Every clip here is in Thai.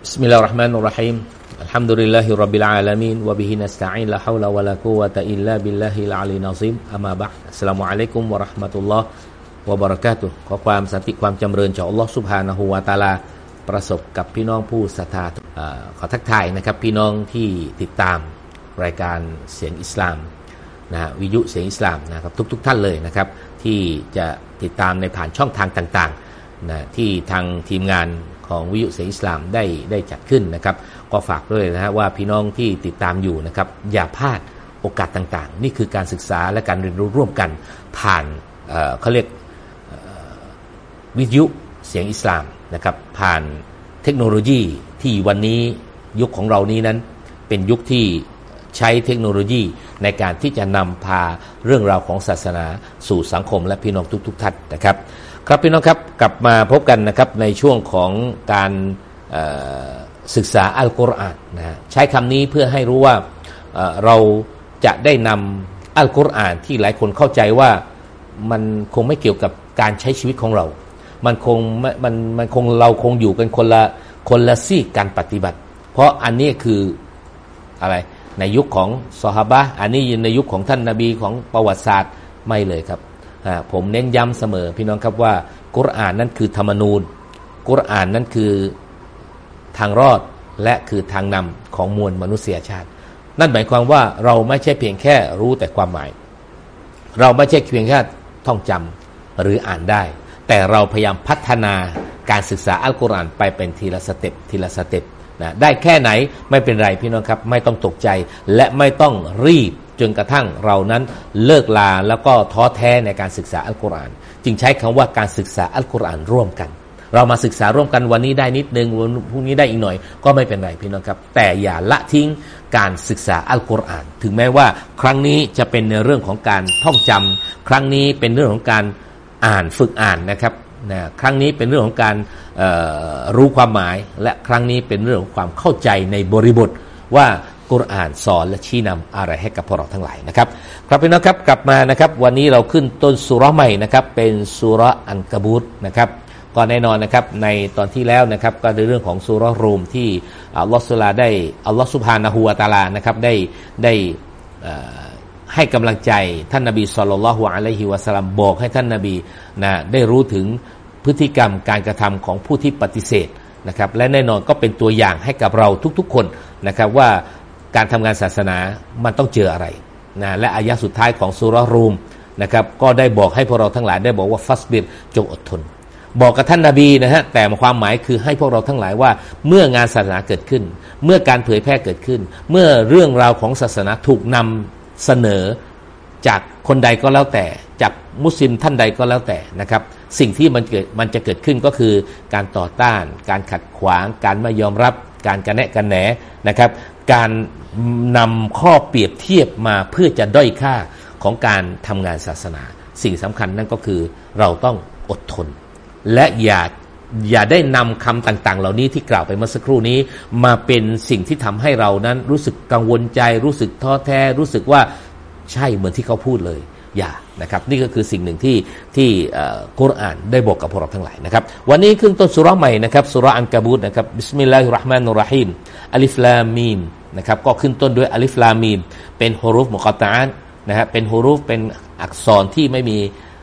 بسم الله الرحمن الرحيم الحمد لله رب العالمين وبه نستعين لا حول ولا قوة إلا بالله العلي العظيم أما بعد السلام عليكم ورحمة الله وبركاته ขอความสันติความจำเริญจากอัลลอฮ์ سبحانه และ تعالى ประสบกับพี่น้องผู้ศรัทธาขอทักทายนะครับพี่น้องที่ติดตามรายการเสียงอิสลามนะวิญญาณเสียงอิสลามนะครับทุกๆทท่านเลยนะครับ ที่จะติดตามในผ่านช่องทางต่างๆนะที่ทางทีมงาน ของวิทยุเสียงอิสลามได้ได้จัดขึ้นนะครับ ก็ฝากด้วยนะฮะว่าพี่น้องที่ติดตามอยู่นะครับ อย่าพลาดโอกาสต่างๆ นี่คือการศึกษาและการเรียนรู้ร่วมกันผ่านเเขาเรียกวิทยุเสียงอิสลามนะครับ ผ่านเทคโนโลยีที่วันนี้ยุคของเรานี้นั้น เป็นยุคที่ใช้เทคโนโลยีในการที่จะนำพาเรื่องราวของศาสนาสู่สังคมและพี่น้องทุกๆท่านนะครับ ครับพี่น้องครับกลับมาพบกันนะครับในช่วงของการศึกษาอัลกุรอานนะฮะใช้คำนี้เพื่อให้รู้ว่าเราจะได้นำอัลกุรอานที่หลายคนเข้าใจว่ามันคงไม่เกี่ยวกับการใช้ชีวิตของเรา มันคงมันมันคงเราคงอยู่กันคนละคนละซีกการปฏิบัติ เพราะอันนี้คืออะไรในยุคของซอฮาบะอันนี้ในยุคของท่านนาบีของประวัติศาสตร์ไม่เลยครับ ผมเน้นย้ำเสมอ พี่น้องครับว่ากุรอานนั้นคือธรรมนูญ กุรอานนั้นคือทางรอดและคือทางนำของมวลมนุษยชาติ นั่นหมายความว่าเราไม่ใช่เพียงแค่รู้แต่ความหมาย เราไม่ใช่เพียงแค่ท่องจำหรืออ่านได้ แต่เราพยายามพัฒนาการศึกษาอัลกุรอานไปเป็นทีละสเต็ปทีละสเต็ปนะได้แค่ไหนไม่เป็นไรพี่น้องครับ ไม่ต้องตกใจและไม่ต้องรีบ จนกระทั่งเรานั้นเลิกลาแล้วก็ท้อแท้ในการศึกษาอัลกุรอาน จึงใช้คำว่าการศึกษาอัลกุรอานร่วมกัน เรามาศึกษาร่วมกันวันนี้ได้นิดนึงวันพรุ่งนี้ได้อีกหน่อย ก็ไม่เป็นไรพี่น้องครับ แต่อย่าละทิ้งการศึกษาอัลกุรอาน ถึงแม้ว่าครั้งนี้จะเป็นในเรื่องของการท่องจำครั้งนี้เป็นเรื่องของการอ่านฝึกอ่านนะครับนะครั้งนี้เป็นเรื่องของการรู้ความหมาย และครั้งนี้เป็นเรื่องของความเข้าใจในบริบทว่า กุรอานสอนและชี้นำอะไรให้กับพวกเราทั้งหลายนะครับครับพี่น้องครับกลับมานะครับวันนี้เราขึ้นต้นสุรใหม่นะครับเป็นสุรอันกบูตนะครับก็แน่นอนนะครับในตอนที่แล้วนะครับก็ในเรื่องของสุรรูมที่อัลลอฮฺสุลาได้อัลลอฮฺสุบฮานะฮูวตาลานะครับได้ได้ให้กำลังใจท่านนาบีสุลต่านละฮ์อะลัยฮิวะสลัมบอกให้ท่านนาบีนะได้รู้ถึงพฤติกรรมการกระทำของผู้ที่ปฏิเสธนะครับและแน่นอนก็เป็นตัวอย่างให้กับเราทุกๆคนนะครับว่า การทำงานศาสนามันต้องเจออะไรนะและอายะสุดท้ายของสุรรูมนะครับก็ได้บอกให้พวกเราทั้งหลายได้บอกว่าฟัสบิรจงอดทน บอกกับท่านนาบีนะฮะแต่ความหมายคือให้พวกเราทั้งหลายว่า เมื่องานศาสนาเกิดขึ้น เมื่อการเผยแพร่เกิดขึ้น เมื่อเรื่องราวของศาสนาถูกนำเสนอจากคนใดก็แล้วแต่จากมุสลิมท่านใดก็แล้วแต่นะครับสิ่งที่มันเกิดมันจะเกิดขึ้นก็คือการต่อต้าน การขัดขวาง การไม่ยอมรับ การกระแนะกันแหนนะครับ การนำข้อเปรียบเทียบมาเพื่อจะด้อยค่าของการทำงานศาสนา สิ่งสำคัญนั่นก็คือเราต้องอดทน และอย่าอย่าได้นำคำต่าง ๆ เหล่านี้ที่กล่าวไปเมื่อสักครู่นี้ มาเป็นสิ่งที่ทำให้เรานั้นรู้สึกกังวลใจ รู้สึกท้อแท้ รู้สึกว่าใช่เหมือนที่เขาพูดเลย ย่านะครับนี่ก็คือสิ่งหนึ่งที่ที่กุรอานได้บอกกับพวกเราทั้งหลายนะครับวันนี้ขึ้นต้นซูเราะฮ์ใหม่นะครับซูเราะฮ์อังกะบูตนะครับبسم الله الرحمن الرحيم الم นะครับก็ขึ้นต้นด้วย الم เป็น حروف مقطعة นะฮะเป็น حروف เป็นอักษรที่ไม่มี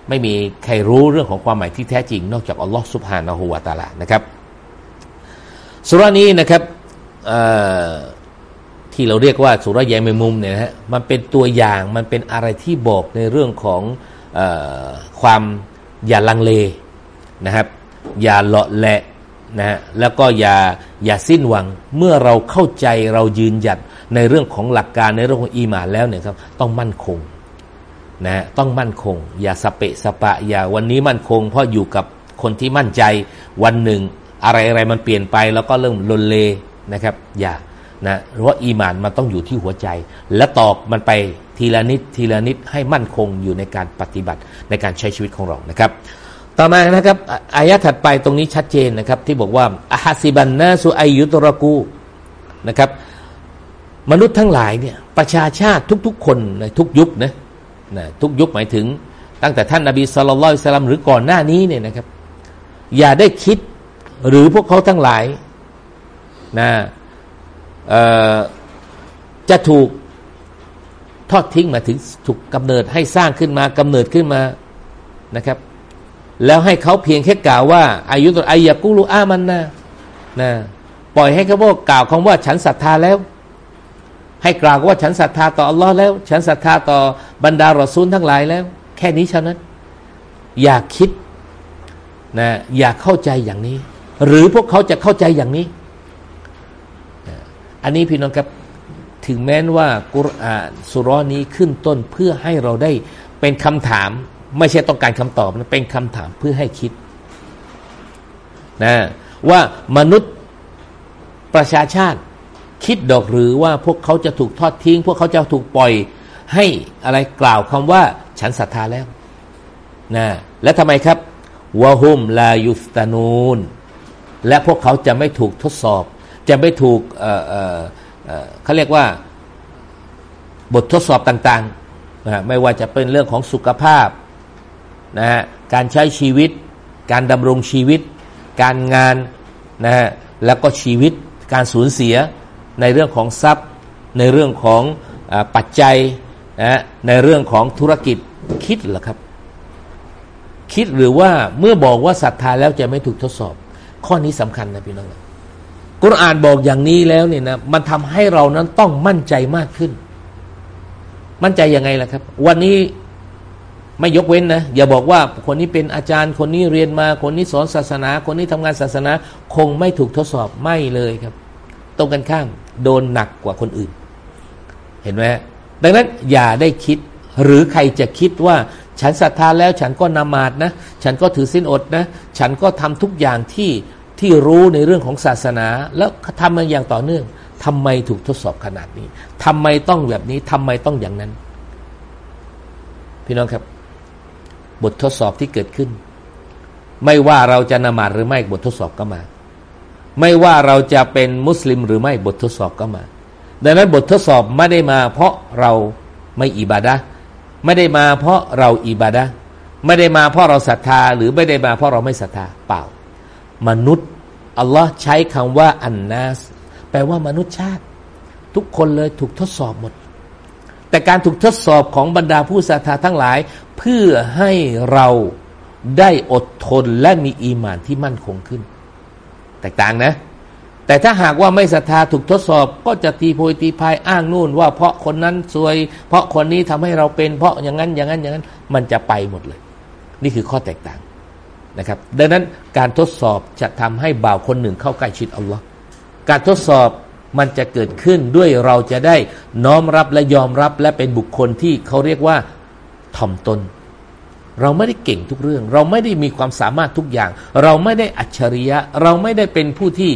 ไม่มีใครรู้เรื่องของความหมายที่แท้จริง นอกจากอัลลอฮ์سبحانه وتعالى นะครับสุรานี้นะครับ ที่เราเรียกว่าสุรยายมมุมเนี่ยนะฮะมันเป็นตัวอย่างมันเป็นอะไรที่บอกในเรื่องของอความอย่าลังเลนะครับ อย่าเลาะแหละนะฮะแล้วก็อย่าอย่าสิ้นหวังเมื่อเราเข้าใจเรายืนหยัดในเรื่องของหลักการในเรื่องของอีมานแล้วเนี่ยครับต้องมั่นคงนะฮะต้องมั่นคง อย่าสเปะสปะ อย่าวันนี้มั่นคง เพราะอยู่กับคนที่มั่นใจวันหนึ่ง อะไรอะไรมันเปลี่ยนไปแล้วก็เริ่มลนเลนะครับ อย่า นะเพราอีมานมันต้องอยู่ที่หัวใจ และตอกมันไปทีละนิดทีละนิดให้มั่นคงอยู่ในการปฏิบัติในการใช้ชีวิตของเรานะครับ ต่อมานะครับอายะถัดไปตรงนี้ชัดเจนนะครับ ที่บอกว่าอาฮัสิบันนาสุอายุตระกูนะครับ มนุษย์ทั้งหลายเนี่ยประชาชาติทุกๆ คนในทุกยุคนะนะทุกยุคหมายถึงตั้งแต่ท่านนาบีสุลต่านสลัมหรือก่อนหน้านี้เนี่ยนะครับ อย่าได้คิดหรือพวกเขาทั้งหลายนะ จะถูกทอดทิ้งมาถึงถูกกำเนิดให้สร้างขึ้นมากำเนิดขึ้นมานะครับ แล้วให้เขาเพียงแค่กล่าวว่า อายุตอายะกุลูอามันนะนะปล่อยให้เขาบอกกล่าวคำว่าฉันศรัทธาแล้ว ให้กล่าวว่าฉันศรัทธาต่ออัลลอฮ์แล้ว ฉันศรัทธาต่อบรรดารอซูลทั้งหลายแล้ว แค่นี้เท่านั้น อย่าคิดนะอย่าเข้าใจอย่างนี้ หรือพวกเขาจะเข้าใจอย่างนี้ อันนี้พี่น้องครับถึงแม้ว่ากุรอานสุรนี้ขึ้นต้นเพื่อให้เราได้เป็นคำถาม ไม่ใช่ต้องการคำตอบนะเป็นคำถามเพื่อให้คิดนะว่ามนุษย์ประชาชาติคิดดอกหรือว่าพวกเขาจะถูกทอดทิ้ง พวกเขาจะถูกปล่อยให้อะไรกล่าวคำว่าฉันศรัทธาแล้วนะและทำไมครับวะฮุมลายุสตานูนและพวกเขาจะไม่ถูกทดสอบ จะไม่ถูกเเขาเรียกว่าบททดสอบต่างๆนะไม่ว่าจะเป็นเรื่องของสุขภาพนะฮะการใช้ชีวิต การดำรงชีวิต การงานนะฮะแล้วก็ชีวิตการสูญเสียในเรื่องของทรัพย์ ในเรื่องของอปัจจัยนะในเรื่องของธุรกิจคิดเหรอครับ คิดหรือว่าเมื่อบอกว่าศรัทธาแล้วจะไม่ถูกทดสอบ ข้อนี้สำคัญนะพี่น้อง กุรอานบอกอย่างนี้แล้วเนี่ยนะมันทำให้เรานั้นต้องมั่นใจมากขึ้น มั่นใจยังไงล่ะครับ วันนี้ไม่ยกเว้นนะอย่าบอกว่าคนนี้เป็นอาจารย์คนนี้เรียนมา คนนี้สอนศาสนา คนนี้ทำงานศาสนา คงไม่ถูกทดสอบไม่เลยครับ ตรงกันข้าม โดนหนักกว่าคนอื่น เห็นไหมดังนั้นอย่าได้คิด หรือใครจะคิดว่าฉันศรัทธาแล้วฉันก็นามาดนะ ฉันก็ถือสินอดนะ ฉันก็ทำทุกอย่างที่ ที่รู้ในเรื่องของศาสนา แล้วทำมันอย่างต่อเนื่องทำไมถูกทดสอบขนาดนี้ทำไมต้องแบบนี้ทำไมต้องอย่างนั้น พี่น้องครับ บททดสอบที่เกิดขึ้น ไม่ว่าเราจะนมาดหรือไม่บททดสอบก็มา ไม่ว่าเราจะเป็นมุสลิมหรือไม่บททดสอบก็มา ดังนั้นบททดสอบไม่ได้มา เพราะเราไม่อิบาดะไม่ได้มาเพราะเราอิบาดะไม่ได้มาเพราะเราศรัทธา หรือไม่ได้มาเพราะเราไม่ศรัทธาเปล่า มนุษย์อัลลอฮ์ใช้คำว่าอันนาส แปลว่ามนุษย์ชาติ ทุกคนเลยถูกทดสอบหมด แต่การถูกทดสอบของบรรดาผู้ศรัทธาทั้งหลาย เพื่อให้เราได้อดทนและมีอีมานที่มั่นคงขึ้น แตกต่างนะ แต่ถ้าหากว่าไม่ศรัทธาถูกทดสอบ ก็จะตีโพยตีพายอ้างนู่นว่าเพราะคนนั้นซวย เพราะคนนี้ทำให้เราเป็นเพราะอย่างนั้นอย่างนั้นอย่างนั้น มันจะไปหมดเลย นี่คือข้อแตกต่าง นะครับดังนั้นการทดสอบจะทำให้บ่าวคนหนึ่งเข้าใกล้ชิดอัลลอฮ์การทดสอบมันจะเกิดขึ้นด้วยเราจะได้น้อมรับและยอมรับและเป็นบุคคลที่เขาเรียกว่าถ่อมตน เราไม่ได้เก่งทุกเรื่อง เราไม่ได้มีความสามารถทุกอย่าง เราไม่ได้อัจฉริยะ เราไม่ได้เป็นผู้ที่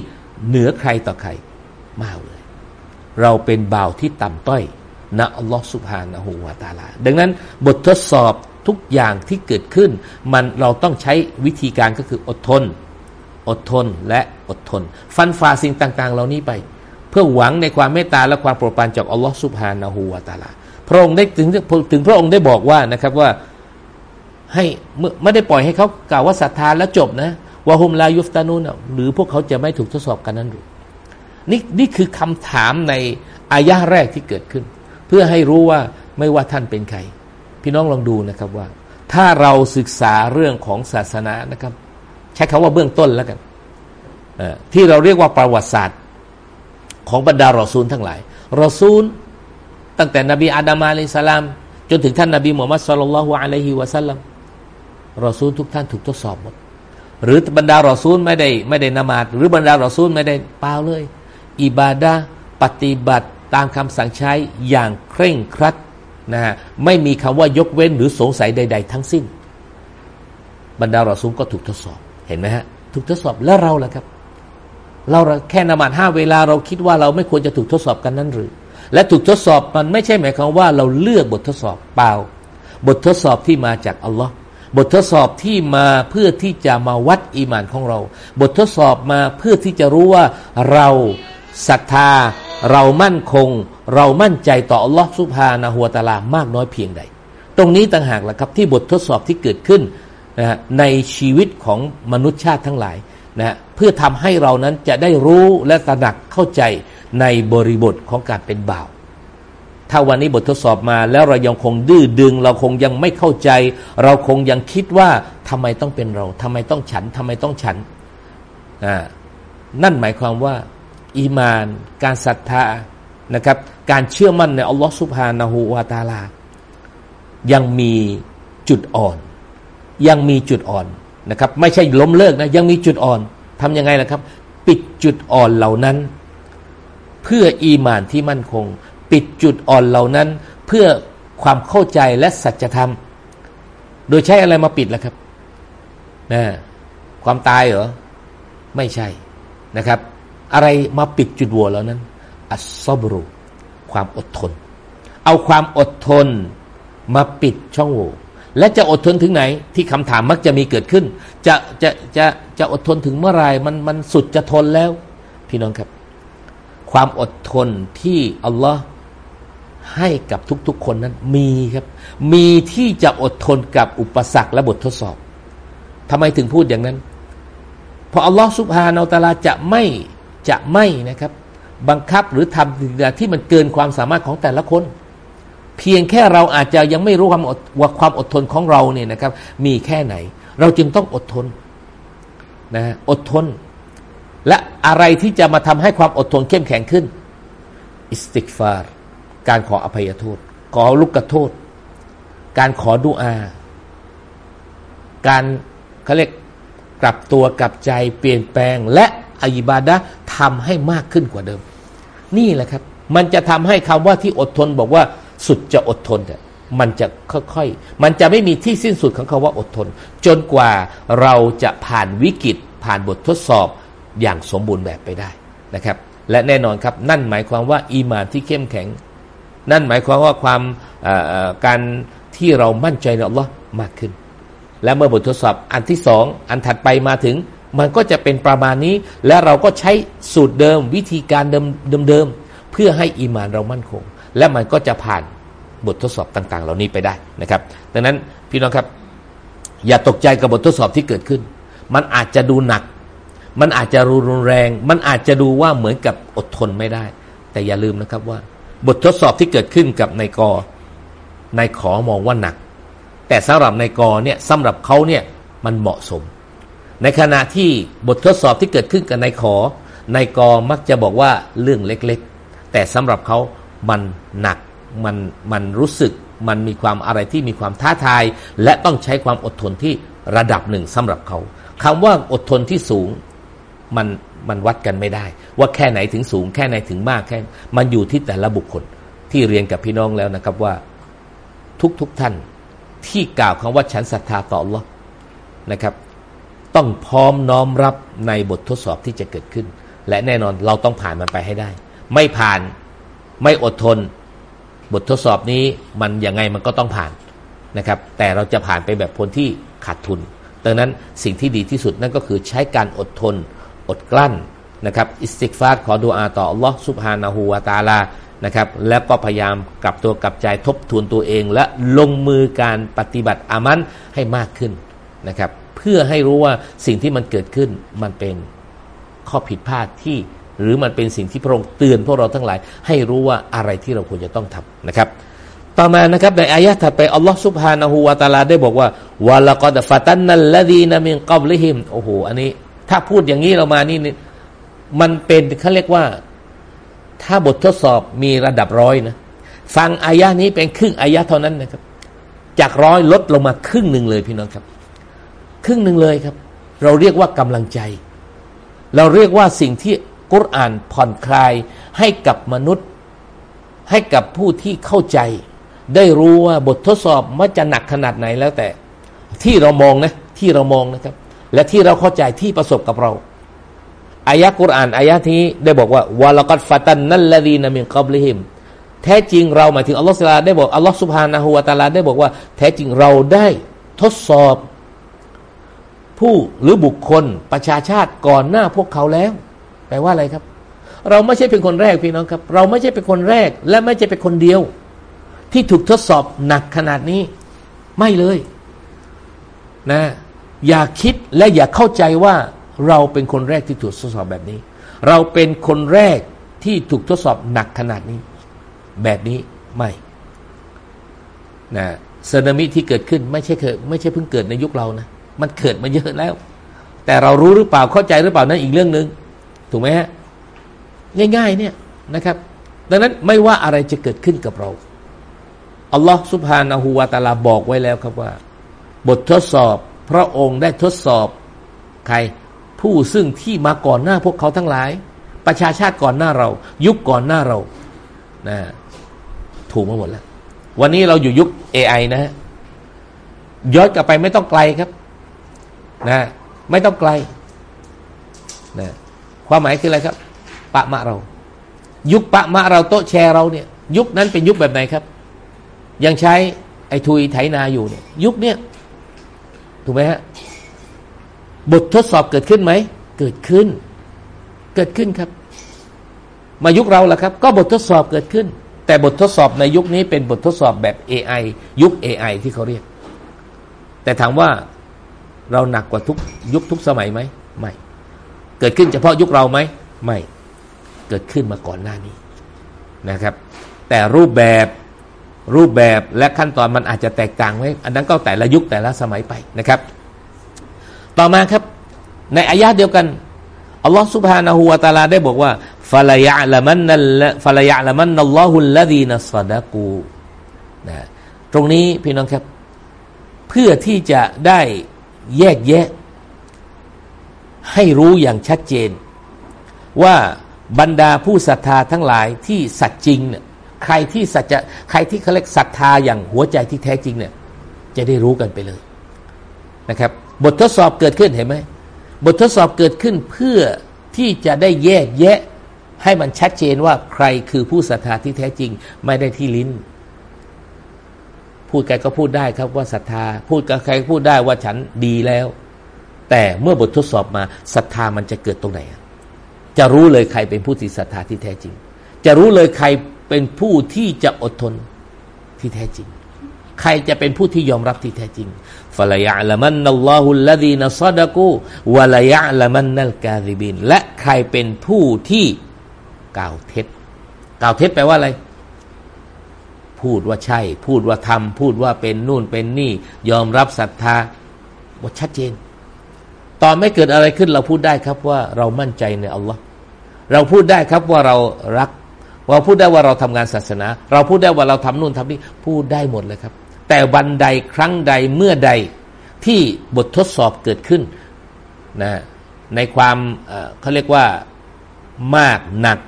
เหนือใครต่อใครมากเลย เราเป็นบ่าวที่ต่ำต้อยนะอัลลอฮ์สุบฮานะฮูวาตาลา ดังนั้นบททดสอบ ทุกอย่างที่เกิดขึ้น มันเราต้องใช้วิธีการก็คืออดทน อดทนและอดทน ฟันฝ่าสิ่งต่างๆ เหล่านี้ไป เพื่อหวังในความเมตตาและความโปรดปรานจากอัลลอฮฺสุบฮานาหูวาตาลาพระองค์ได้ถึงถึงพระองค์ได้บอกว่านะครับว่าให้ไม่ได้ปล่อยให้เขากล่าวว่าศรัทธาแล้วจบนะวะฮุมลายุฟตานูนหรือพวกเขาจะไม่ถูกทดสอบกันนั้นหรือนี่นี่คือคำถามในอายะแรกที่เกิดขึ้น เพื่อให้รู้ว่าไม่ว่าท่านเป็นใคร พี่น้องลองดูนะครับว่า ถ้าเราศึกษาเรื่องของศาสนานะครับ ใช้คาว่าเบื้องต้นแล้วกันที่เราเรียกว่าประวัติศาสตร์ ของบรรดารอซูลทั้งหลายรอซูลตั้งแต่นบีอาดามาอะลัยสลาม จนถึงท่านนบีมุฮัมมัดสุลลัลลอฮุอะลัยฮิวะสัลลัมรอซูลทุกท่านถูกทดสอบหมด หรือบรรดารอซูลไม่ได้ไม่ได้นมาดหรือบรรดารอซูลไม่ได้เปล่าเลย อิบาดาปฏิบัติตามคำสั่งใช้อย่างเคร่งครัด นะฮะไม่มีคำว่ายกเว้นหรือสงสัยใด ๆ ทั้งสิ้น บรรดารอซูลก็ถูกทดสอบเห็นไหมฮะถูกทดสอบแล้วเราล่ะครับ เราแค่นมาดห้าเวลาเราคิดว่าเราไม่ควรจะถูกทดสอบกันนั้นหรือ และถูกทดสอบมันไม่ใช่หมายความว่าเราเลือกบททดสอบเปล่า บททดสอบที่มาจากอัลลอฮ์บททดสอบที่มาเพื่อที่จะมาวัดอีมานของเรา บททดสอบมาเพื่อที่จะรู้ว่าเราศรัทธา เรามั่นคง เรามั่นใจต่ออัลลอฮฺสุภาณหัวตาลามากน้อยเพียงใด ตรงนี้ต่างหากแหละครับที่บททดสอบที่เกิดขึ้นนะในชีวิตของมนุษยชาติทั้งหลายนะเพื่อทำให้เรานั้นจะได้รู้และตระหนักเข้าใจในบริบทของการเป็นบ่าว ถ้าวันนี้บททดสอบมาแล้วเรายังคงดื้อดึง เราคงยังไม่เข้าใจ เราคงยังคิดว่าทำไมต้องเป็นเราทำไมต้องฉันทำไมต้องฉันนั่นหมายความว่า อีมาน การศรัทธา นะครับ การเชื่อมั่นในอัลลอฮฺสุบฮานาหูวาตาลา ยังมีจุดอ่อน ยังมีจุดอ่อนนะครับ ไม่ใช่ล้มเลิกนะ ยังมีจุดอ่อนทำยังไงล่ะครับ ปิดจุดอ่อนเหล่านั้น เพื่ออีมานที่มั่นคง ปิดจุดอ่อนเหล่านั้น เพื่อความเข้าใจและสัจธรรม โดยใช้อะไรมาปิดล่ะครับนะความตายเหรอ ไม่ใช่นะครับ อะไรมาปิดจุดวัวเหล่านั้น อัสซบรุความอดทน เอาความอดทนมาปิดช่องโหว่และจะอดทนถึงไหน ที่คำถามมักจะมีเกิดขึ้น จะจะจะจะอดทนถึงเมื่อไรมันมันสุดจะทนแล้ว พี่น้องครับ ความอดทนที่อัลลอฮ์ให้กับทุกๆคนนั้นมีครับ มีที่จะอดทนกับอุปสรรคและบททดสอบทำไมถึงพูดอย่างนั้น เพราะอัลลอฮ์สุบฮานาอัลลาจะไม่จะไม่นะครับ บังคับหรือทำสิ่งที่มันเกินความสามารถของแต่ละคน เพียงแค่เราอาจจะยังไม่รู้ความอดว่าความอดทนของเราเนี่ยนะครับ มีแค่ไหน เราจึงต้องอดทนนะอดทน และอะไรที่จะมาทำให้ความอดทนเข้มแข็งขึ้น อิสติกฟาร์การขออภัยโทษ ขอลุกกระโทษ การขอดุอา การเขาเรียกกลับตัวกลับใจเปลี่ยนแปลงและอิบาดะทำให้มากขึ้นกว่าเดิม นี่แหละครับ มันจะทำให้คำว่าที่อดทนบอกว่าสุดจะอดทนเนี่ยมันจะค่อยๆ มันจะไม่มีที่สิ้นสุดของคาว่าอดทน จนกว่าเราจะผ่านวิกฤตผ่านบททดสอบอย่างสมบูรณ์แบบไปได้นะครับ และแน่นอนครับนั่นหมายความว่าอีมานที่เข้มแข็ง นั่นหมายความว่าความการที่เรามั่นใจในอัลลอฮ์มากขึ้น และเมื่อบททดสอบอันที่สองอันถัดไปมาถึง มันก็จะเป็นประมาณนี้ และเราก็ใช้สูตรเดิมวิธีการเดิมเดิมเพื่อให้อีมานเรามั่นคง และมันก็จะผ่านบททดสอบต่าง ๆ เหล่านี้ไปได้นะครับ ดังนั้นพี่น้องครับ อย่าตกใจกับบททดสอบที่เกิดขึ้น มันอาจจะดูหนัก มันอาจจะรุนแรง มันอาจจะดูว่าเหมือนกับอดทนไม่ได้ แต่อย่าลืมนะครับว่า บททดสอบที่เกิดขึ้นกับนายกนายขอมองว่าหนัก แต่สำหรับนายกเนี่ยสำหรับเขาเนี่ยมันเหมาะสม ในขณะที่บททดสอบที่เกิดขึ้นกับนายขอนายกมักจะบอกว่าเรื่องเล็กๆ แต่สำหรับเขามันหนักมันมันรู้สึกมันมีความอะไรที่มีความท้าทาย และต้องใช้ความอดทนที่ระดับหนึ่งสำหรับเขาคำว่าอดทนที่สูงมันมันวัดกันไม่ได้ ว่าแค่ไหนถึงสูง แค่ไหนถึงมากแค่ มันอยู่ที่แต่ละบุคคลที่เรียนกับพี่น้องแล้วนะครับว่าทุกทุกท่านที่กล่าวคำว่าฉันศรัทธาต่อ Allah นะครับ ต้องพร้อมน้อมรับในบททดสอบที่จะเกิดขึ้น และแน่นอนเราต้องผ่านมันไปให้ได้ ไม่ผ่านไม่อดทน บททดสอบนี้มันยังไงมันก็ต้องผ่านนะครับ แต่เราจะผ่านไปแบบคนที่ขาดทุน ดังนั้นสิ่งที่ดีที่สุดนั่นก็คือใช้การอดทน อดกลั้นนะครับอิสติกฟาร์ขอดูอาต่ออัลลอฮ์สุบฮานาหูวาตาลานะครับแล้วก็พยายามกลับตัวกลับใจทบทวนตัวเอง และลงมือการปฏิบัติอามันให้มากขึ้นนะครับ พื่อให้รู้ว่าสิ่งที่มันเกิดขึ้นมันเป็นข้อผิดพลาดที่ หรือมันเป็นสิ่งที่พระองค์เตือนพวกเราทั้งหลาย ให้รู้ว่าอะไรที่เราควรจะต้องทำนะครับ ต่อมานะครับในอายะถัดไปอัลลอฮฺสุบฮานะฮูวาตาลาได้บอกว่าวะละกอดฟาตันนัลลดีนามินกอบลิฮิมโอ้โหอันนี้ ถ้าพูดอย่างนี้เรามานี่มันเป็นเขาเรียกว่าถ้าบททดสอบมีระดับร้อยนะฟังอายะนี้เป็นครึ่งอายะเท่านั้นนะครับ จากร้อยลดลงมาครึ่งหนึ่งเลยพี่น้องครับ ครึ่งหนึ่งเลยครับ เราเรียกว่ากำลังใจ เราเรียกว่าสิ่งที่กุรอานผ่อนคลายให้กับมนุษย์ ให้กับผู้ที่เข้าใจ ได้รู้ว่าบททดสอบมันจะหนักขนาดไหนแล้วแต่ ที่เรามองนะที่เรามองนะครับ และที่เราเข้าใจที่ประสบกับเราอายะกุรอานอายะนี้ได้บอกว่าวาลกัดฟาตันนัลลดีนามินกับลิฮิมแท้จริงเราหมายถึงอัลลอฮฺสุลาได้บอกอัลลอฮฺสุบฮานะฮูวาตาลาได้บอกว่า แท้จริงเราได้ทดสอบ ผู้หรือบุคคลประชาชาติก่อนหน้าพวกเขาแล้ว แปลว่าอะไรครับ เราไม่ใช่เป็นคนแรกพี่น้องครับ เราไม่ใช่เป็นคนแรก และไม่ใช่เป็นคนเดียว ที่ถูกทดสอบหนักขนาดนี้ ไม่เลยนะ อย่าคิดและอย่าเข้าใจว่าเราเป็นคนแรกที่ถูกทดสอบแบบนี้ เราเป็นคนแรกที่ถูกทดสอบหนักขนาดนี้ แบบนี้ไม่นะสึนามิที่เกิดขึ้นไม่ใช่เคยไม่ใช่เพิ่งเกิดในยุคเรานะ มันเกิดมาเยอะแล้ว แต่เรารู้หรือเปล่าเข้าใจหรือเปล่านั้นอีกเรื่องหนึ่งถูกไหมฮะง่าย ๆ เนี่ยนะครับ ดังนั้นไม่ว่าอะไรจะเกิดขึ้นกับเราอัลลอฮ์สุบฮานาหูวาตาลาบอกไว้แล้วครับว่า บททดสอบพระองค์ได้ทดสอบใคร ผู้ซึ่งที่มาก่อนหน้าพวกเขาทั้งหลาย ประชาชาติก่อนหน้าเรา ยุคก่อนหน้าเรานะถูกมาหมดแล้ว วันนี้เราอยู่ยุค AI นะฮะย้อนกลับไปไม่ต้องไกลครับ นะไม่ต้องไกลนะความหมายคืออะไรครับ ปะมะเรา ยุคปะมะเราโต๊ะแชร์เราเนี่ย ยุคนั้นเป็นยุคแบบไหนครับ ยังใช้ไอ้ทุยไถนาอยู่เนี่ย ยุคเนี้ยถูกไหมฮะบททดสอบเกิดขึ้นไหม เกิดขึ้น เกิดขึ้นครับ มายุคเราล่ะครับ ก็บททดสอบเกิดขึ้น แต่บททดสอบในยุคนี้เป็นบททดสอบแบบ AI ยุค AI ที่เขาเรียก แต่ถามว่า เราหนักกว่าทุกยุคทุกสมัยไหมไม่ เกิดขึ้นเฉพาะยุคเราไหมไม่ เกิดขึ้นมาก่อนหน้านี้นะครับ แต่รูปแบบรูปแบบและขั้นตอนมันอาจจะแตกต่างไว้อันนั้นก็แต่ละยุคแต่ละสมัยไปนะครับ ต่อมาครับ ในอายะเดียวกันอัลลอฮฺสุบฮานาหูวาตาลาได้บอกว่าฟาลายะละมันนัลฟาลายะละมันนัลลอฮุลลดีนัสดะกูนะตรงนี้พี่น้องครับ เพื่อที่จะได้ แยกแยะ ให้รู้อย่างชัดเจน ว่าบรรดาผู้ศรัทธาทั้งหลายที่สัตย์จริงเนี่ยใครที่สัจจะใครที่เขาเรียกศรัทธาอย่างหัวใจที่แท้จริงเนี่ย จะได้รู้กันไปเลยนะครับ บททดสอบเกิดขึ้นเห็นไหมบททดสอบเกิดขึ้นเพื่อที่จะได้แยกแยะให้มันชัดเจนว่าใครคือผู้ศรัทธาที่แท้จริง ไม่ได้ที่ลิ้น พูดใครก็พูดได้ครับว่าศรัทธา พูดกับใครพูดได้ว่าฉันดีแล้ว แต่เมื่อบททดสอบมาศรัทธามันจะเกิดตรงไหน จะรู้เลยใครเป็นผู้ที่ศรัทธาที่แท้จริง จะรู้เลยใครเป็นผู้ที่จะอดทนที่แท้จริง ใครจะเป็นผู้ที่ยอมรับที่แท้จริงฟะลายะละมันนัลลอฮุลลดีนัซดะกูวะลายะละมันนัลกาซิบินและใครเป็นผู้ที่กล่าวเท็จ กล่าวเท็จแปลว่าอะไร พูดว่าใช่ พูดว่าทำพูดว่าเป็นนู่นเป็นนี่ ยอมรับศรัทธาว่าชัดเจน ตอนไม่เกิดอะไรขึ้นเราพูดได้ครับว่าเรามั่นใจในอัลลอฮ์เราพูดได้ครับว่าเรารัก เราพูดได้ว่าเราทำงานศาสนา เราพูดได้ว่าเราทำนู่นทำนี่พูดได้หมดเลยครับ แต่วันใดครั้งใดเมื่อใดที่บททดสอบเกิดขึ้นนะในความเขาเรียกว่ามากหนัก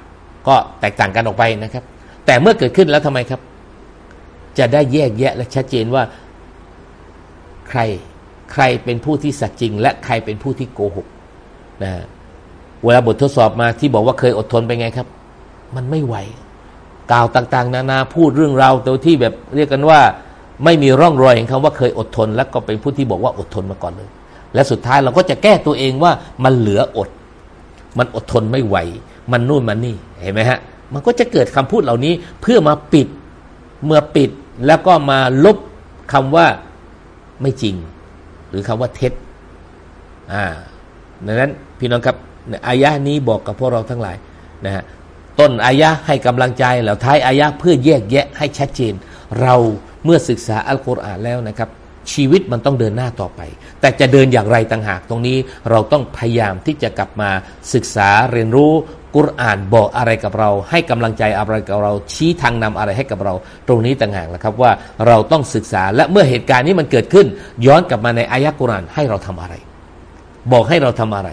ก็แตกต่างกันออกไปนะครับ แต่เมื่อเกิดขึ้นแล้วทำไมครับ จะได้แยกแยะและชัดเจนว่า ใครใครเป็นผู้ที่สัจจริง และใครเป็นผู้ที่โกหกนะเวลาบททดสอบมาที่บอกว่าเคยอดทนไปไงครับ มันไม่ไหว กล่าวต่างๆ นานาพูดเรื่องราวตัวที่แบบเรียกกันว่า ไม่มีร่องรอยแห่งคำว่าเคยอดทน แล้วก็เป็นผู้ที่บอกว่าอดทนมาก่อนเลย และสุดท้ายเราก็จะแก้ตัวเองว่ามันเหลืออด มันอดทนไม่ไหว มันนู่นมันนี่เห็นไหมฮะ มันก็จะเกิดคำพูดเหล่านี้เพื่อมาปิดเมื่อปิด แล้วก็มาลบคำว่าไม่จริง หรือคำว่าเท็จอ่าดังนั้นพี่น้องครับอายะนี้บอกกับพวกเราทั้งหลายนะฮะต้นอายะให้กำลังใจแล้วท้ายอายะเพื่อแยกแยะให้ชัดเจน เราเมื่อศึกษาอัลกุรอานแล้วนะครับ ชีวิตมันต้องเดินหน้าต่อไป แต่จะเดินอย่างไรต่างหากตรงนี้ เราต้องพยายามที่จะกลับมาศึกษาเรียนรู้กุรอานบอกอะไรกับเรา ให้กำลังใจอะไรกับเรา ชี้ทางนำอะไรให้กับเรา ตรงนี้ต่างหากนะครับว่าเราต้องศึกษาและเมื่อเหตุการณ์นี้มันเกิดขึ้น ย้อนกลับมาในอายะกุรอานให้เราทำอะไร บอกให้เราทำอะไร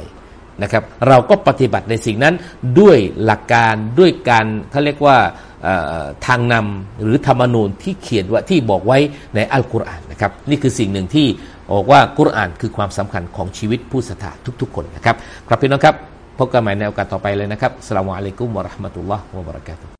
นะครับ เราก็ปฏิบัติในสิ่งนั้นด้วยหลักการด้วยการเขาเรียกว่า ทางนำหรือธรรมนูญที่เขียนว่าที่บอกไว้ในอัลกุรอานนะครับนี่คือสิ่งหนึ่งที่บอกว่ากุรอานคือความสำคัญของชีวิตผู้ศรัทธาทุก ๆ คนนะครับครับพี่น้องครับพบกันใหม่ในโอกาสต่อไปเลยนะครับสลามอะลัยกุมวะราะห์มะตุลลอฮ์วะบะเราะกาตุ